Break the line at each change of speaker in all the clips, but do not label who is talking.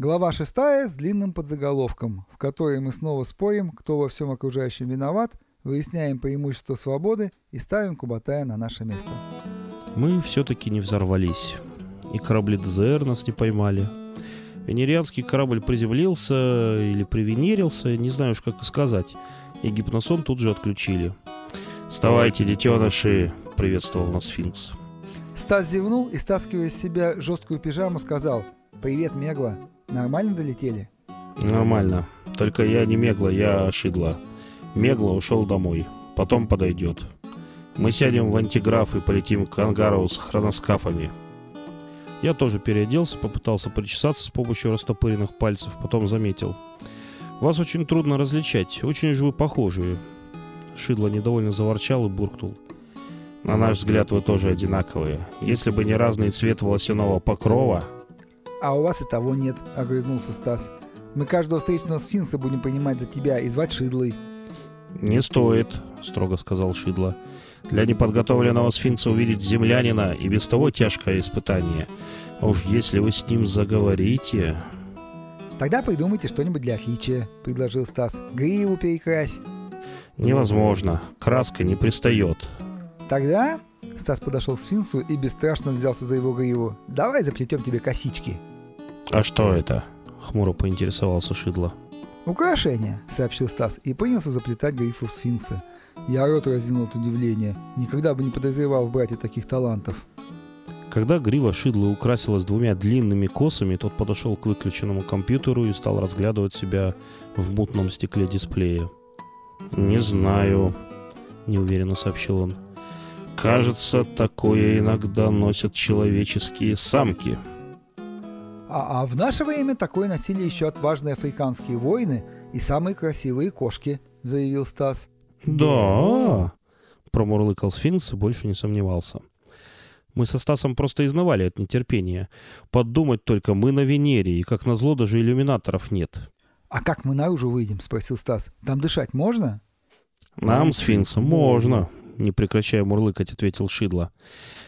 Глава шестая с длинным подзаголовком, в которой мы снова спорим, кто во всем окружающем виноват, выясняем преимущество свободы и ставим Кубатая на наше место.
Мы все-таки не взорвались. И корабли ДЗР нас не поймали. Венерианский корабль приземлился или привенерился, не знаю уж как сказать. И гипносон тут же отключили. «Вставайте, детеныши!» — приветствовал нас Сфинкс.
Стас зевнул и, стаскивая с себя жесткую пижаму, сказал «Привет, Мегла. Нормально долетели?»
«Нормально. Только я не Мегла, я Шидла. Мегла ушел домой. Потом подойдет. Мы сядем в антиграф и полетим к ангару с хроноскафами». Я тоже переоделся, попытался причесаться с помощью растопыренных пальцев, потом заметил. «Вас очень трудно различать, очень же вы похожие». Шидло недовольно заворчал и буркнул. «На наш взгляд, вы тоже одинаковые. Если бы не разный цвет волосяного покрова...»
«А у вас и того нет», — огрызнулся Стас. «Мы каждого встречного сфинкса будем понимать за тебя и звать Шидлой».
«Не стоит», — строго сказал Шидло. «Для неподготовленного сфинкса увидеть землянина и без того тяжкое испытание. А уж если вы с ним заговорите...»
«Тогда придумайте что-нибудь для отличия», — предложил Стас. «Гриву перекрась».
«Невозможно. Краска не пристает».
«Тогда...» — Стас подошел к сфинксу и бесстрашно взялся за его гриву. «Давай заплетем тебе косички».
«А что это?» — хмуро поинтересовался Шидло.
«Украшение», — сообщил Стас и принялся заплетать грифу сфинкса. Я рот разинул от удивления. Никогда бы не подозревал в брате таких талантов.
Когда грива Шидла украсилась двумя длинными косами, тот подошел к выключенному компьютеру и стал разглядывать себя в мутном стекле дисплея. «Не знаю», — неуверенно сообщил он. «Кажется, такое иногда носят человеческие самки».
А, а в наше время такое носили еще отважные африканские воины и самые красивые кошки, заявил Стас.
«Да», — промурлыкал сфинкс и больше не сомневался. Мы со Стасом просто изнывали от нетерпения. Подумать только, мы на Венере, и как назло даже иллюминаторов нет.
«А как мы наружу выйдем?» — спросил Стас. «Там дышать можно?»
«Нам, сфинксам, можно», — не прекращая мурлыкать, ответил Шидло.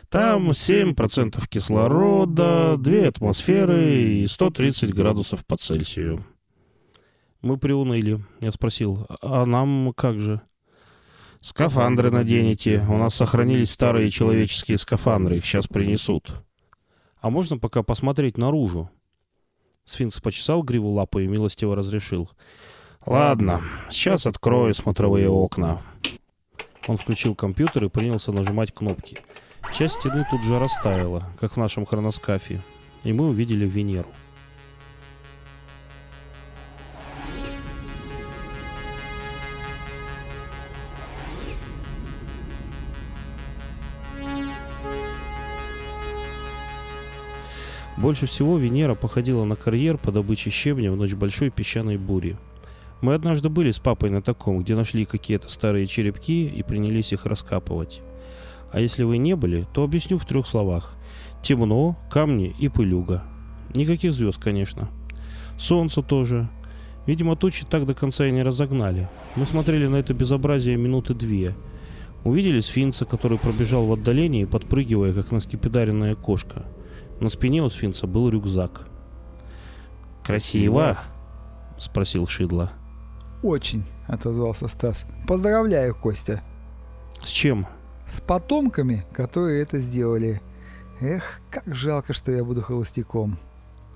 «Там 7% кислорода, две атмосферы и 130 градусов по Цельсию». Мы приуныли. Я спросил, а нам как же? «Скафандры наденете. У нас сохранились старые человеческие скафандры. Их сейчас принесут». «А можно пока посмотреть наружу?» Сфинкс почесал гриву лапой и милостиво разрешил. «Ладно, сейчас открою смотровые окна». Он включил компьютер и принялся нажимать кнопки. Часть стены тут же растаяла, как в нашем хроноскафе, и мы увидели Венеру. Больше всего Венера походила на карьер по добыче щебня в ночь большой песчаной бури. Мы однажды были с папой на таком, где нашли какие-то старые черепки и принялись их раскапывать. А если вы не были, то объясню в трех словах. Темно, камни и пылюга. Никаких звезд, конечно. Солнце тоже. Видимо, тучи так до конца и не разогнали. Мы смотрели на это безобразие минуты две. Увидели сфинкса, который пробежал в отдалении, подпрыгивая, как наскепидаренная кошка. На спине у сфинкса был рюкзак. «Красиво?» — спросил Шидло.
«Очень», — отозвался Стас. «Поздравляю, Костя».
«С чем?»
«С потомками, которые это сделали. Эх, как жалко, что я буду холостяком».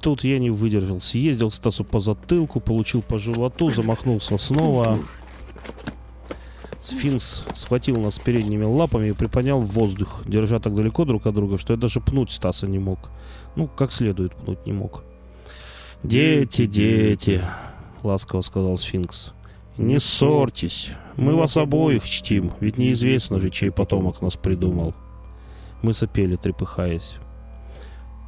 Тут я не выдержал. Съездил Стасу по затылку, получил по животу, замахнулся снова. Сфинкс схватил нас передними лапами и приподнял в воздух, держа так далеко друг от друга, что я даже пнуть Стаса не мог. Ну, как следует пнуть не мог. «Дети, дети!» — ласково сказал Сфинкс. «Не ссорьтесь. Мы вас обоих чтим, ведь неизвестно же, чей потомок нас придумал». Мы сопели, трепыхаясь.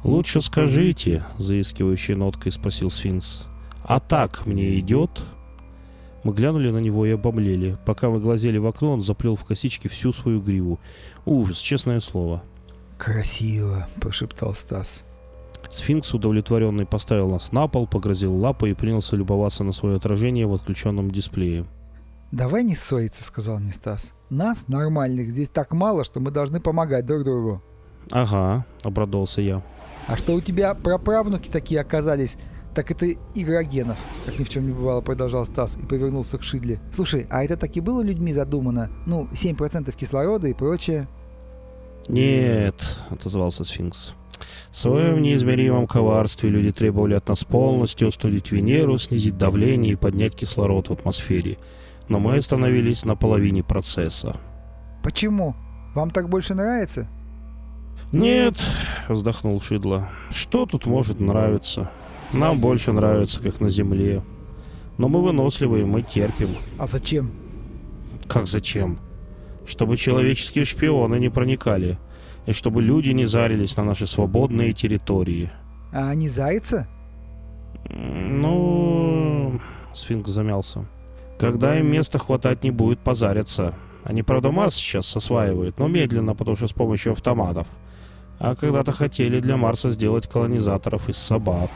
«Лучше скажите», — заискивающей ноткой спросил Сфинкс. «А так мне идет?» Мы глянули на него и обомлели. Пока мы глазели в окно, он заплел в косички всю свою гриву. Ужас, честное слово.
«Красиво», — прошептал Стас.
Сфинкс, удовлетворенный, поставил нас на пол, погрозил лапой и принялся любоваться на свое отражение в отключенном дисплее.
«Давай не ссориться», — сказал мне Стас. «Нас, нормальных, здесь так мало, что мы должны помогать друг другу».
«Ага», — обрадовался я.
«А что у тебя праправнуки такие оказались, Так это игра генов, как ни в чем не бывало, продолжал Стас и повернулся к Шидле. Слушай, а это так и было людьми задумано? Ну, 7% кислорода и прочее?
«Нет», — отозвался сфинкс. В своем неизмеримом коварстве люди требовали от нас полностью остудить Венеру, снизить давление и поднять кислород в атмосфере. Но мы остановились на половине процесса.
Почему? Вам так больше нравится?
«Нет», — вздохнул Шидло, — «что тут может нравиться? Нам больше нравится, как на Земле. Но мы выносливые, мы терпим».
А зачем?
«Как зачем?» «Чтобы человеческие шпионы не проникали, и чтобы люди не зарились на наши свободные территории».
А они зайца?
«Ну...» — сфинкс замялся. «Когда им места хватать не будет, позарятся. Они, правда, Марс сейчас осваивают, но медленно, потому что с помощью автоматов. А когда-то хотели для Марса сделать колонизаторов из собак.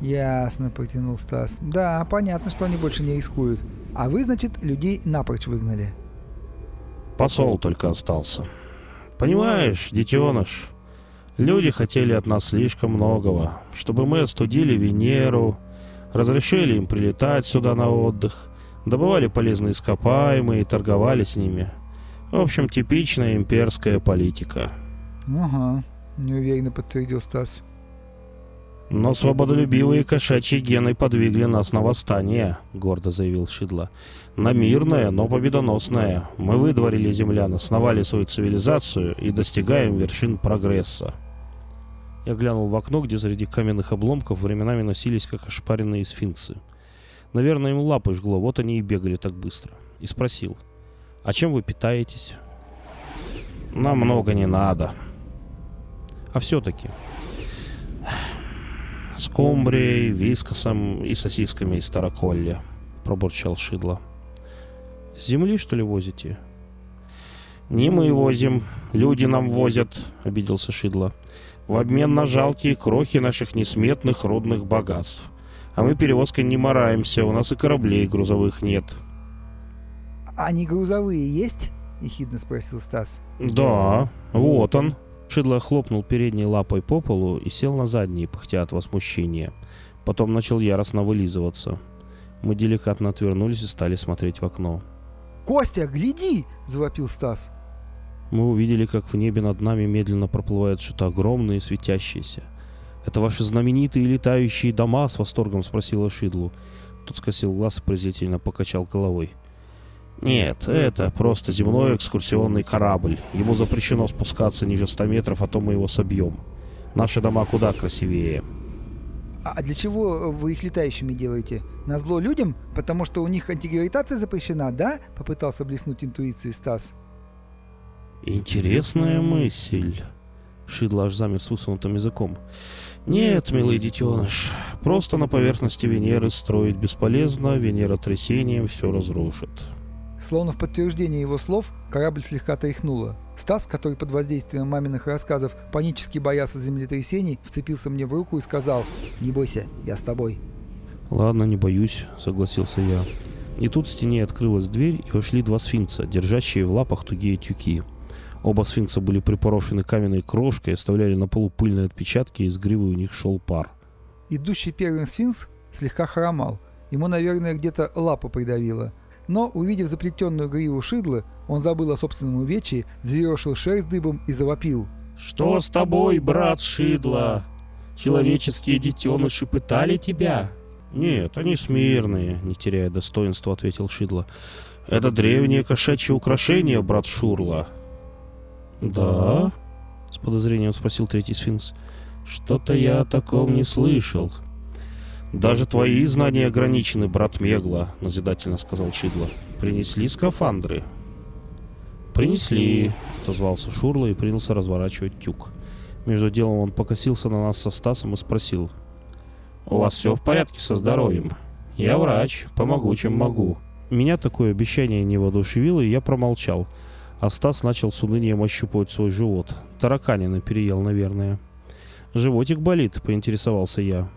Ясно, протянул Стас. Да, понятно, что они больше не рискуют. А вы, значит, людей напрочь выгнали.
Посол только остался. Понимаешь, детеныш, люди хотели от нас слишком многого, чтобы мы остудили Венеру, разрешили им прилетать сюда на отдых, добывали полезные ископаемые и торговали с ними. В общем, типичная имперская политика.
Ага, неуверенно подтвердил Стас.
«Но свободолюбивые кошачьи гены подвигли нас на восстание», — гордо заявил Шидла. «На мирное, но победоносное. Мы выдворили землян, основали свою цивилизацию и достигаем вершин прогресса». Я глянул в окно, где среди каменных обломков временами носились, как ошпаренные сфинксы. Наверное, им лапы жгло, вот они и бегали так быстро. И спросил, «А чем вы питаетесь?» «Нам много не надо», а все-таки. Скумбрией, вискосом и сосисками из тараколля, пробурчал Шидло. С земли, что ли, возите? Не мы возим, люди нам возят, обиделся Шидло. В обмен на жалкие крохи наших несметных родных богатств. А мы перевозкой не мораемся, у нас и кораблей грузовых нет.
Они грузовые есть? Ехидно спросил Стас.
Да, вот он, Шидло хлопнул передней лапой по полу и сел на задние, пыхтя от возмущения. Потом начал яростно вылизываться. Мы деликатно отвернулись и стали смотреть в окно.
«Костя, гляди!» – завопил Стас.
Мы увидели, как в небе над нами медленно проплывают что-то огромное и светящееся. «Это ваши знаменитые летающие дома?» – с восторгом спросила Шидлу. Тот скосил глаз и презрительно покачал головой. Нет, это просто земной экскурсионный корабль. Ему запрещено спускаться ниже 100 метров, а то мы его собьем. Наши дома куда красивее.
А для чего вы их летающими делаете? На зло людям? Потому что у них антигравитация запрещена, да? Попытался блеснуть интуицией Стас.
Интересная мысль. Шидло аж замер с высунутым языком. Нет, милый детеныш, просто на поверхности Венеры строить бесполезно, Венера трясением все разрушит.
Словно в подтверждение его слов, корабль слегка тряхнуло. Стас, который под воздействием маминых рассказов панически боялся землетрясений, вцепился мне в руку и сказал «Не бойся, я с тобой».
«Ладно, не боюсь», — согласился я. И тут в стене открылась дверь, и вошли два сфинкса, держащие в лапах тугие тюки. Оба сфинкса были припорошены каменной крошкой, оставляли на полу пыльные отпечатки, и из гривы у них шел пар.
Идущий первым сфинкс слегка хромал. Ему, наверное, где-то лапа придавила. Но, увидев заплетенную гриву шидлы, он забыл о собственном увечье, взъерошил шерсть дыбом и завопил.
«Что с тобой, брат Шидла? Человеческие детеныши пытали тебя?» «Нет, они смирные», — не теряя достоинства, ответил Шидла. «Это древнее кошачье украшение, брат Шурла». «Да?» — с подозрением спросил третий сфинкс. «Что-то я о таком не слышал». «Даже твои знания ограничены, брат Мегла», — назидательно сказал Шидла. «Принесли скафандры?» «Принесли», — отозвался Шурла и принялся разворачивать тюк. Между делом он покосился на нас со Стасом и спросил. «У вас все в порядке со здоровьем?» «Я врач, помогу, чем могу». Меня такое обещание не воодушевило, и я промолчал. А Стас начал с унынием ощупывать свой живот. Тараканина переел, наверное. «Животик болит?» — поинтересовался я.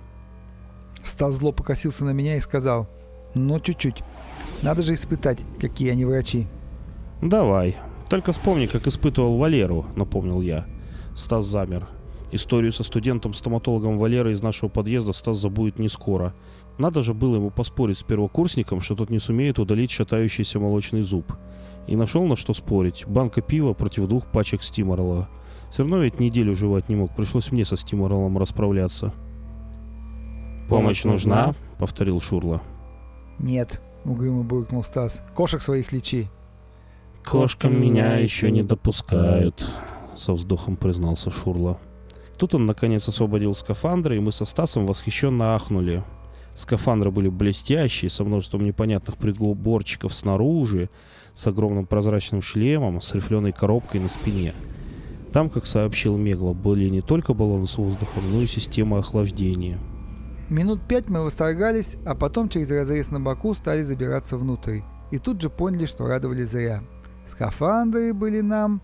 Стас зло покосился на меня и сказал, «Ну, чуть-чуть. Надо же испытать, какие они врачи».
«Давай. Только вспомни, как испытывал Валеру», — напомнил я. Стас замер. Историю со студентом-стоматологом Валерой из нашего подъезда Стас забудет не скоро. Надо же было ему поспорить с первокурсником, что тот не сумеет удалить шатающийся молочный зуб. И нашел на что спорить. Банка пива против двух пачек стиморала. Все равно ведь неделю жевать не мог, пришлось мне со стиморалом расправляться. «Помощь нужна?» — повторил Шурла.
«Нет», — угрюмо буркнул Стас. «Кошек своих лечи».
«Кошкам меня еще не допускают», — со вздохом признался Шурла. Тут он, наконец, освободил скафандры, и мы со Стасом восхищенно ахнули. Скафандры были блестящие, со множеством непонятных приборчиков снаружи, с огромным прозрачным шлемом, с рифленой коробкой на спине. Там, как сообщил Мегла, были не только баллоны с воздухом, но и система охлаждения.
Минут пять мы восторгались, а потом через разрез на боку стали забираться внутрь. И тут же поняли, что радовали зря. Скафандры были нам,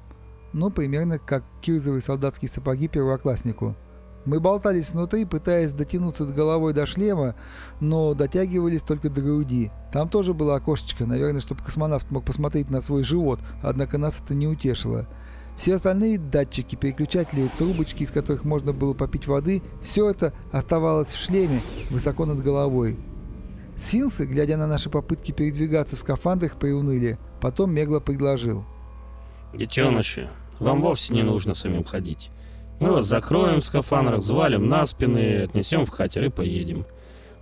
ну, примерно как кирзовые солдатские сапоги первокласснику. Мы болтались внутри, пытаясь дотянуться до головой до шлема, но дотягивались только до груди. Там тоже было окошечко, наверное, чтобы космонавт мог посмотреть на свой живот, однако нас это не утешило. Все остальные датчики, переключатели, трубочки, из которых можно было попить воды, все это оставалось в шлеме, высоко над головой. Сфинксы, глядя на наши попытки передвигаться в скафандрах, приуныли. Потом Мегло предложил.
«Детеныши, вам вовсе не нужно самим ходить. Мы вас закроем в скафандрах, завалим на спины, отнесем в катер и поедем.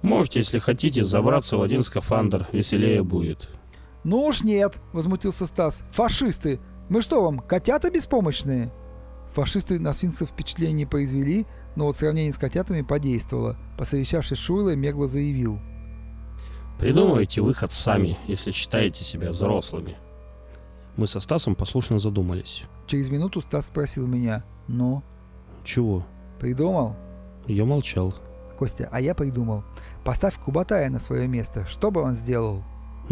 Можете, если хотите, забраться в один скафандр, веселее будет».
«Ну уж нет», — возмутился Стас. «Фашисты! Мы что вам, котята беспомощные?» Фашисты на сфинксов впечатление произвели, но вот сравнение с котятами подействовало. Посовещавшись с Шуйлой, Мегло заявил.
«Придумывайте выход сами, если считаете себя взрослыми». Мы со Стасом послушно задумались.
Через минуту Стас спросил меня. «Ну?»
«Чего?»
«Придумал?»
Я молчал.
«Костя, а я придумал. Поставь Кубатая на свое место. Что бы он сделал?»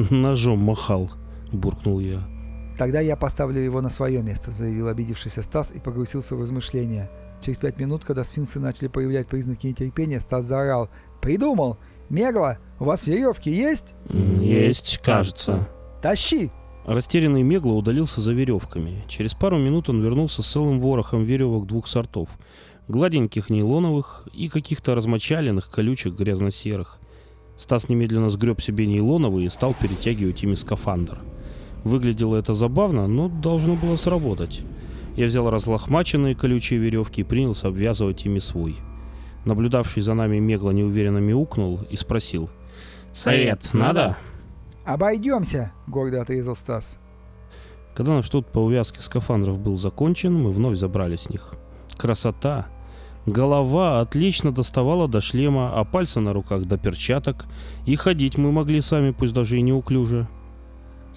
«Ножом махал», — буркнул я.
«Тогда я поставлю его на свое место», — заявил обидевшийся Стас и погрузился в размышления. Через пять минут, когда сфинксы начали проявлять признаки нетерпения, Стас заорал. «Придумал! Мегла, у вас веревки есть?»
«Есть, кажется».
«Тащи!»
Растерянный Мегла удалился за веревками. Через пару минут он вернулся с целым ворохом веревок двух сортов. Гладеньких нейлоновых и каких-то размочаленных, колючих, грязно-серых. Стас немедленно сгреб себе нейлоновые и стал перетягивать ими скафандр. Выглядело это забавно, но должно было сработать. Я взял разлохмаченные колючие веревки и принялся обвязывать ими свой. Наблюдавший за нами Мегла неуверенно мяукнул и спросил. «Совет надо?»
«Обойдемся», — гордо отрезал Стас.
Когда наш труд по увязке скафандров был закончен, мы вновь забрали с них. Красота! Голова отлично доставала до шлема, а пальцы на руках до перчаток, и ходить мы могли сами, пусть даже и неуклюже.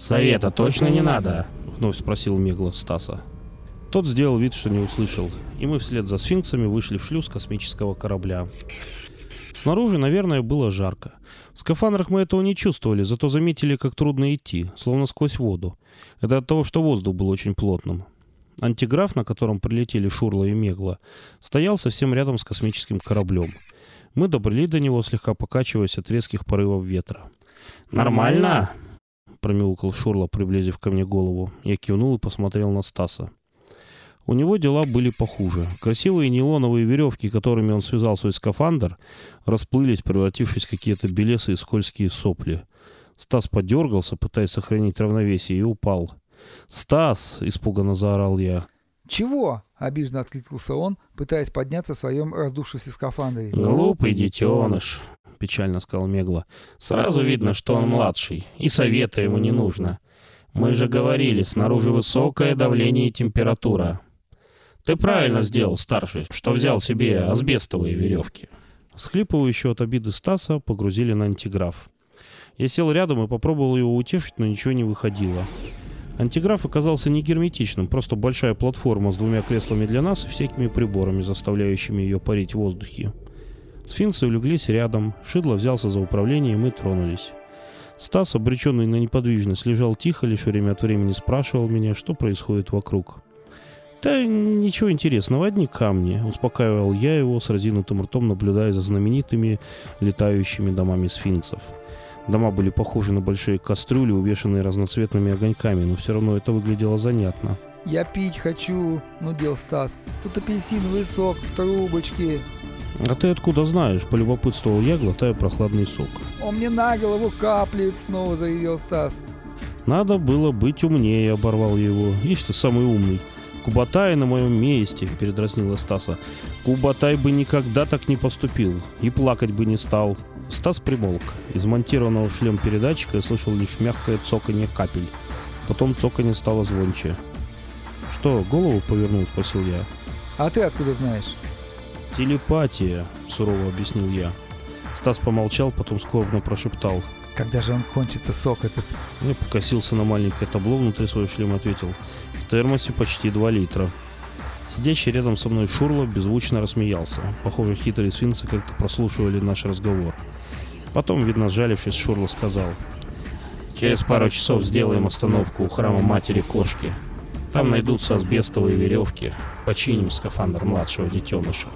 «Совета точно не надо?» — вновь спросил Мегла Стаса. Тот сделал вид, что не услышал, и мы вслед за сфинксами вышли в шлюз космического корабля. Снаружи, наверное, было жарко. В скафандрах мы этого не чувствовали, зато заметили, как трудно идти, словно сквозь воду. Это от того, что воздух был очень плотным. Антиграф, на котором прилетели Шурла и Мегла, стоял совсем рядом с космическим кораблем. Мы добрели до него, слегка покачиваясь от резких порывов ветра. «Нормально?» Промяукал Шурла, приблизив ко мне голову. Я кивнул и посмотрел на Стаса. У него дела были похуже. Красивые нейлоновые веревки, которыми он связал свой скафандр, расплылись, превратившись в какие-то белесые скользкие сопли. Стас подергался, пытаясь сохранить равновесие, и упал. «Стас!» — испуганно заорал я.
«Чего?» — обиженно откликнулся он, пытаясь подняться в своем раздувшемся скафандре.
«Глупый детеныш!» — печально сказал Мегла. «Сразу видно, что он младший, и совета ему не нужно. Мы же говорили, снаружи высокое давление и температура. Ты правильно сделал, старший, что взял себе асбестовые веревки». Схлипывающего от обиды Стаса погрузили на антиграф. Я сел рядом и попробовал его утешить, но ничего не выходило. Антиграф оказался не герметичным, просто большая платформа с двумя креслами для нас и всякими приборами, заставляющими ее парить в воздухе. Сфинксы улеглись рядом, Шидло взялся за управление, и мы тронулись. Стас, обреченный на неподвижность, лежал тихо, лишь время от времени спрашивал меня, что происходит вокруг. «Да ничего интересного, одни камни», — успокаивал я его с разинутым ртом, наблюдая за знаменитыми летающими домами сфинксов. Дома были похожи на большие кастрюли, увешанные разноцветными огоньками, но все равно это выглядело занятно.
Я пить хочу, нудел Стас. Тут апельсиновый сок в трубочке.
А ты откуда знаешь? Полюбопытствовал я, глотая прохладный сок.
Он мне на голову каплет, снова заявил Стас.
Надо было быть умнее, оборвал его. Ишь ты самый умный. Кубатай на моем месте, передразнила Стаса. Кубатай бы никогда так не поступил. И плакать бы не стал. Стас примолк. Из монтированного в шлем передатчика я слышал лишь мягкое цоканье капель. Потом цоканье стало звонче. «Что, голову повернул?» – спросил я.
А ты откуда знаешь?
«Телепатия», – сурово объяснил я. Стас помолчал, потом скорбно прошептал.
Когда же он кончится, сок этот?
Я покосился на маленькое табло внутри своего шлема и ответил. В термосе почти 2 литра. Сидящий рядом со мной Шурло беззвучно рассмеялся. Похоже, хитрые свинцы как-то прослушивали наш разговор. Потом, видно, сжалившись, Шурло сказал. «Через пару часов сделаем остановку у храма Матери Кошки. Там найдутся асбестовые веревки. Починим скафандр младшего детеныша».